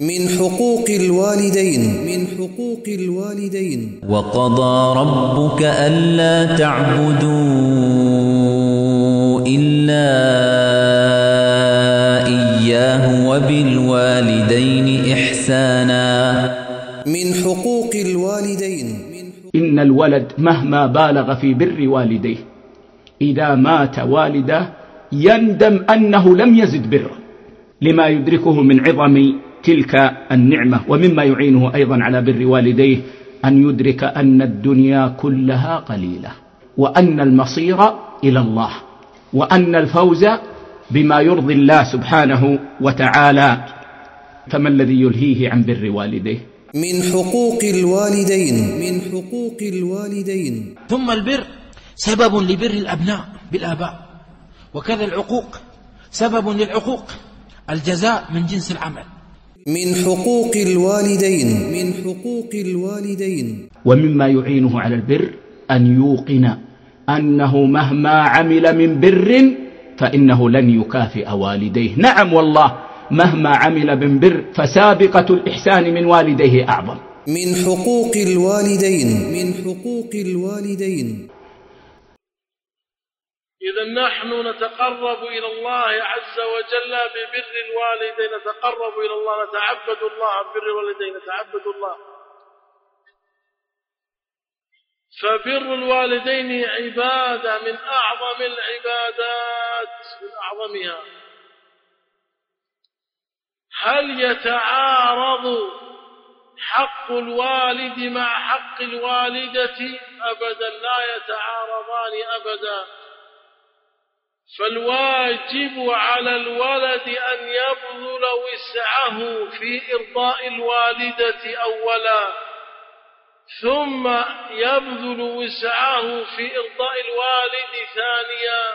من حقوق الوالدين. من حقوق الوالدين. وقضى ربك ألا تعبدوا إلا إياه وبالوالدين إحسانا. من حقوق الوالدين. إن الولد مهما بالغ في بر والديه إذا مات والده يندم أنه لم يزد بره لما يدركه من عظم تلك النعمة ومما يعينه أيضا على بر والديه أن يدرك أن الدنيا كلها قليلة وأن المصير إلى الله وأن الفوز بما يرضي الله سبحانه وتعالى. فما الذي يلهيه عن بر والديه؟ من حقوق الوالدين. من حقوق الوالدين. ثم البر سبب لبر الأبناء بالآباء وكذا العقوق سبب للعقوق الجزاء من جنس العمل. من حقوق الوالدين. من حقوق الوالدين. ومما يعينه على البر أن يوقن أنه مهما عمل من بر فإنه لن يكافئ والديه. نعم والله مهما عمل من بر فسابقة الإحسان من والديه أعظم. من حقوق الوالدين. من حقوق الوالدين. إذا نحن نتقرب إلى الله عز وجل ببر الوالدين نتقرب إلى الله نتعبد الله ببر الوالدين نتعبد الله. فبر الوالدين عبادة من أعظم العبادات من أعظمها. هل يتعارض حق الوالد مع حق الوالدة؟ أبدا لا يتعارضان أبدا. فالواجب على الولد أن يبذل وسعه في إرضاء الوالدة أولا ثم يبذل وسعه في إرضاء الوالد ثانيا.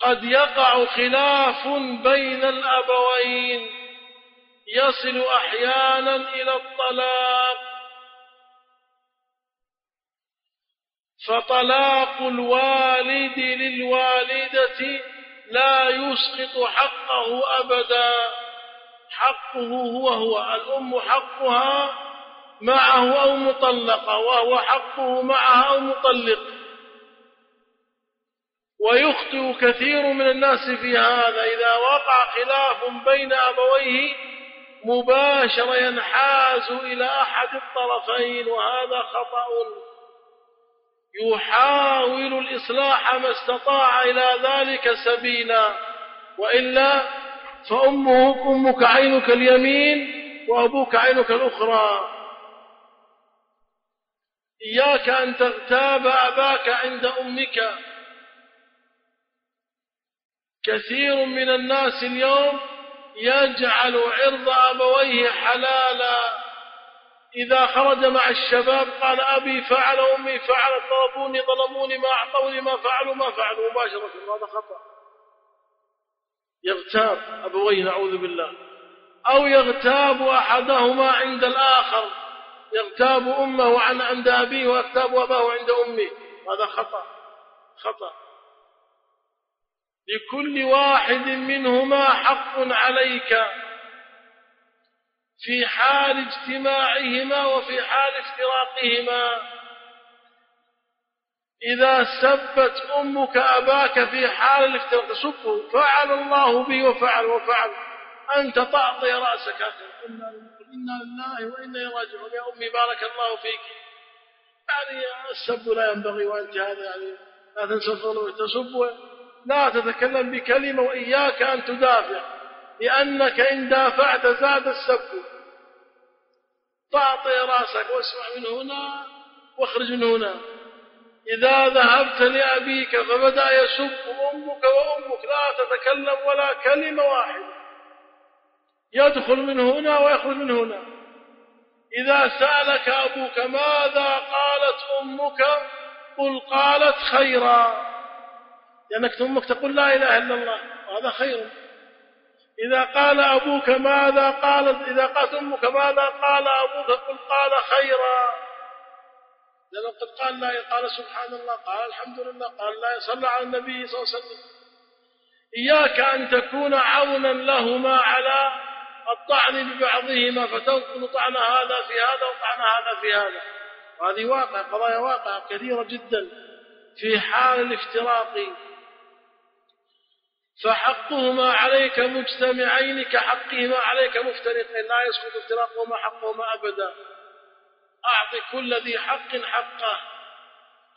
قد يقع خلاف بين الأبوين يصل أحيانا إلى الطلاق فطلاق الوالد للوالدة لا يسقط حقه أبدا. حقه هو هو الأم حقها معه أو مطلقة وهو حقه معها أو مطلق. ويخطئ كثير من الناس في هذا إذا وقع خلاف بين أبويه مباشرة ينحاز إلى أحد الطرفين وهذا خطأ. يحاول الإصلاح ما استطاع إلى ذلك سبيلا. وإلا فأمه أمك عينك اليمين وأبوك عينك الأخرى. إياك أن تغتاب أباك عند أمك. كثير من الناس اليوم يجعل عرض أبويه حلالا. إذا خرج مع الشباب قال أبي فعل أمي فعلت ضربوني ظلموني ما أعطوني ما فعلوا ما فعلوا مباشرة هذا خطأ. يغتاب أبويه نعوذ بالله. أو يغتاب أحدهما عند الآخر. يغتاب أمه عن عند أبيه ويغتاب أباه عند أمه. هذا خطأ خطأ. لكل واحد منهما حق عليك. في حال اجتماعهما وفي حال افتراقهما. إذا سبت أمك أباك في حال الافتراق سبه فعل الله به وفعل وفعل. أنت تعطي رأسك. إنا لله وإنا راجعون. يا أمي بارك الله فيك. يعني السب لا ينبغي وأنت هذا يعني لا تنسى تسب لا تتكلم بكلمة وإياك أن تدافع لأنك إن دافعت زاد السب. تعطي راسك واسمع من هنا واخرج من هنا. إذا ذهبت لأبيك فبدأ يسب أمك وأمك لا تتكلم ولا كلمة واحدة. يدخل من هنا ويخرج من هنا. إذا سألك أبوك ماذا قالت أمك؟ قل قالت خيرا. لأنك أمك تقول لا إله إلا الله. وهذا خير. إذا قال أبوك ماذا قالت إذا قالت أمك ماذا قال أبوك قل قال خيرا. لأنه قد قال لا قال سبحان الله قال الحمد لله قال لا صلى على النبي صلى الله عليه وسلم. إياك أن تكون عونا لهما على الطعن ببعضهما فتنقل طعن هذا في هذا وطعن هذا في هذا. وهذه واقع قضايا واقع كثيرة جدا في حال الافتراق. فحقهما عليك مجتمعين كحقهما عليك مفترقين. لا يسقط افتراقهما حقهما أبدا. أعط كل ذي حق حقه.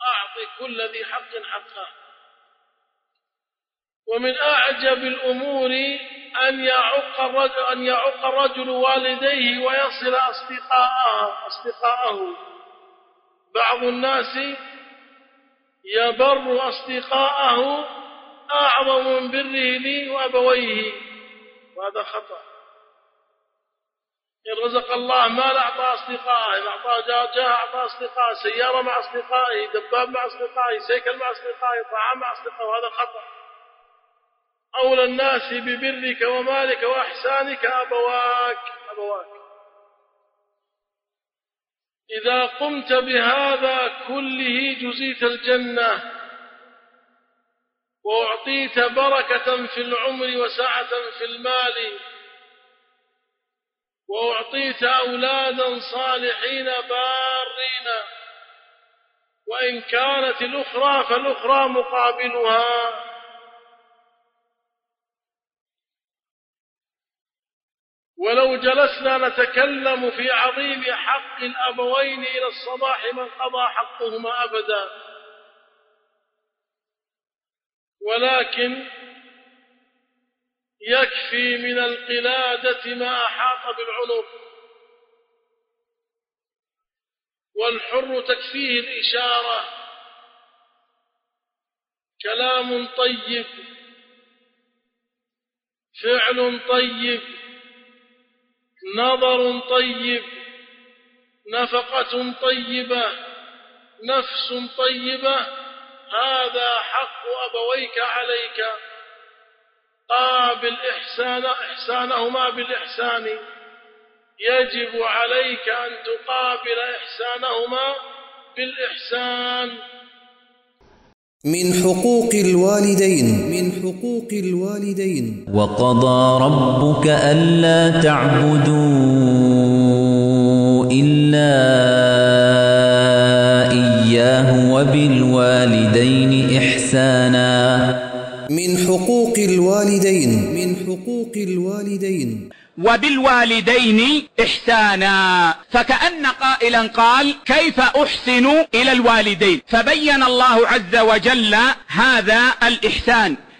أعط كل ذي حق حقه. ومن أعجب الأمور أن يعق الرجل, أن يعق الرجل والديه ويصل أصدقاءه, أصدقاءه. بعض الناس يبر أصدقاءه أعظم من بره لي وأبويه وهذا خطأ. إن رزق الله مال أعطى أصدقائه إن جاه جاه أعطى أصدقائه سيارة مع أصدقائه دباب مع أصدقائه سيكل مع أصدقائه طعام مع أصدقائه. وهذا خطأ. أولى الناس ببرك ومالك وإحسانك أبواك أبواك. إذا قمت بهذا كله جزيت الجنة. وأعطيت بركة في العمر وسعة في المال. وأعطيت أولادا صالحين بارين. وإن كانت الأخرى فالأخرى مقابلها. ولو جلسنا نتكلم في عظيم حق الأبوين إلى الصباح من قضى حقهما أبدا. ولكن يكفي من القلادة ما أحاط بالعنق والحر تكفيه الإشارة. كلام طيب. فعل طيب. نظر طيب. نفقة طيبة. نفس طيبة. هذا حق أبويك عليك. قابل إحسان إحسانهما بالإحسان. يجب عليك أن تقابل إحسانهما بالإحسان. من حقوق الوالدين. من حقوق الوالدين. وقضى ربك ألا تعبدوا إلا إياه وبالوالدين إحسانا. من حقوق الوالدين من حقوق الوالدين. وبالوالدين إحسانا. فكأن قائلا قال كيف أحسن إلى الوالدين؟ فبين الله عز وجل هذا الإحسان.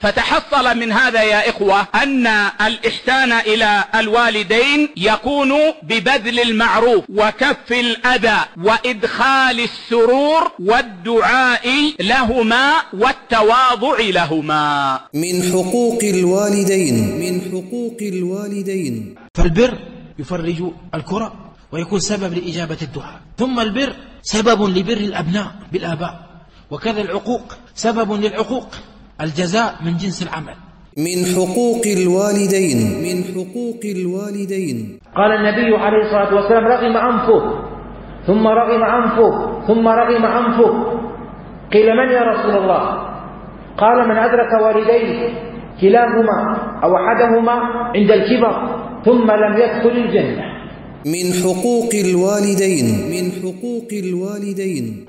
فتحصل من هذا يا إخوة أن الإحسان إلى الوالدين يكون ببذل المعروف وكف الأذى وإدخال السرور والدعاء لهما والتواضع لهما. من حقوق الوالدين. من حقوق الوالدين. فالبر يفرج الكرة ويكون سبب لإجابة الدعاء. ثم البر سبب لبر الأبناء بالآباء. وكذا العقوق سبب للعقوق. الجزاء من جنس العمل. من حقوق الوالدين. من حقوق الوالدين. قال النبي عليه الصلاة والسلام رغم أنفه ثم رغم أنفه ثم رغم أنفه قيل من يا رسول الله؟ قال من أدرك والديه كلاهما أو أحدهما عند الكبر ثم لم يدخل الجنة. من حقوق الوالدين. من حقوق الوالدين.